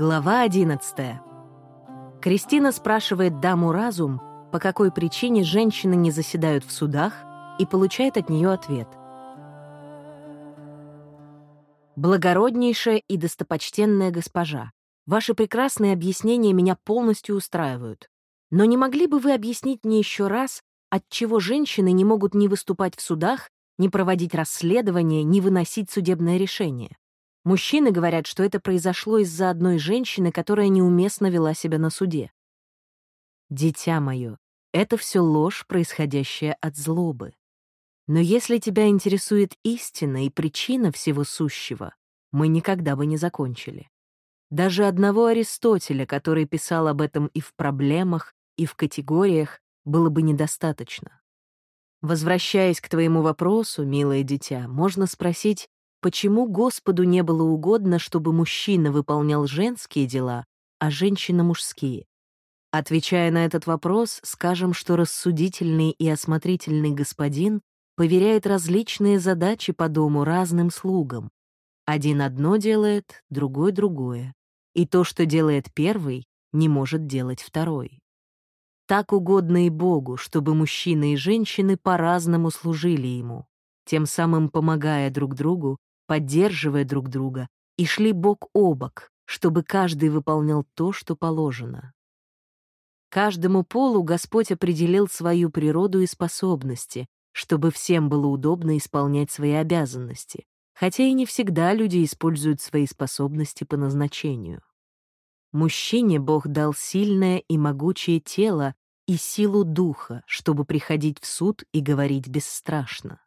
Глава 11. Кристина спрашивает даму разум, по какой причине женщины не заседают в судах, и получает от нее ответ. «Благороднейшая и достопочтенная госпожа, ваши прекрасные объяснения меня полностью устраивают. Но не могли бы вы объяснить мне еще раз, отчего женщины не могут ни выступать в судах, ни проводить расследования, ни выносить судебное решение? Мужчины говорят, что это произошло из-за одной женщины, которая неуместно вела себя на суде. Дитя мое, это все ложь, происходящая от злобы. Но если тебя интересует истина и причина всего сущего, мы никогда бы не закончили. Даже одного Аристотеля, который писал об этом и в проблемах, и в категориях, было бы недостаточно. Возвращаясь к твоему вопросу, милое дитя, можно спросить, почему Господу не было угодно, чтобы мужчина выполнял женские дела, а женщина — мужские? Отвечая на этот вопрос, скажем, что рассудительный и осмотрительный господин поверяет различные задачи по дому разным слугам. Один одно делает, другой — другое. И то, что делает первый, не может делать второй. Так угодно и Богу, чтобы мужчины и женщины по-разному служили Ему, тем самым помогая друг другу, поддерживая друг друга, и шли бок о бок, чтобы каждый выполнял то, что положено. Каждому полу Господь определил свою природу и способности, чтобы всем было удобно исполнять свои обязанности, хотя и не всегда люди используют свои способности по назначению. Мужчине Бог дал сильное и могучее тело, и силу духа, чтобы приходить в суд и говорить бесстрашно.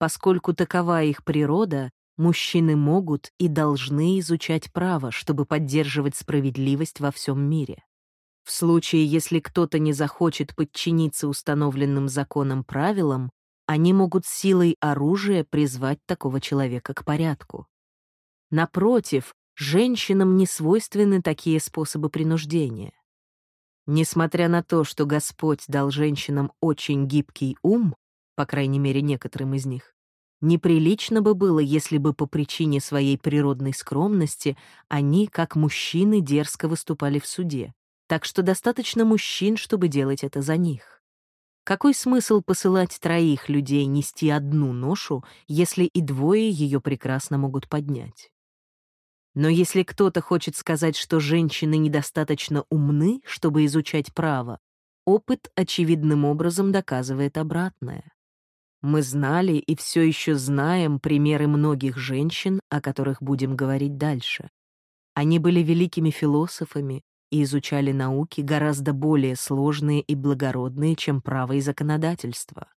Поскольку такова их природа, мужчины могут и должны изучать право, чтобы поддерживать справедливость во всем мире. В случае, если кто-то не захочет подчиниться установленным законам правилам, они могут силой оружия призвать такого человека к порядку. Напротив, женщинам не свойственны такие способы принуждения. Несмотря на то, что Господь дал женщинам очень гибкий ум, по крайней мере, некоторым из них, неприлично бы было, если бы по причине своей природной скромности они, как мужчины, дерзко выступали в суде. Так что достаточно мужчин, чтобы делать это за них. Какой смысл посылать троих людей нести одну ношу, если и двое ее прекрасно могут поднять? Но если кто-то хочет сказать, что женщины недостаточно умны, чтобы изучать право, опыт очевидным образом доказывает обратное. Мы знали и все еще знаем примеры многих женщин, о которых будем говорить дальше. Они были великими философами и изучали науки гораздо более сложные и благородные, чем право и законодательство.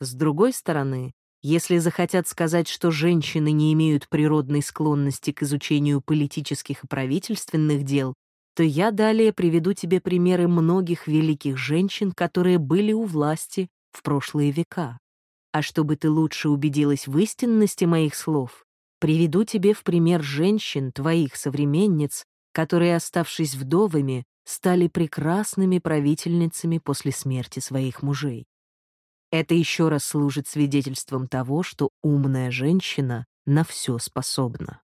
С другой стороны, если захотят сказать, что женщины не имеют природной склонности к изучению политических и правительственных дел, то я далее приведу тебе примеры многих великих женщин, которые были у власти в прошлые века. А чтобы ты лучше убедилась в истинности моих слов, приведу тебе в пример женщин, твоих современниц, которые, оставшись вдовами, стали прекрасными правительницами после смерти своих мужей. Это еще раз служит свидетельством того, что умная женщина на все способна.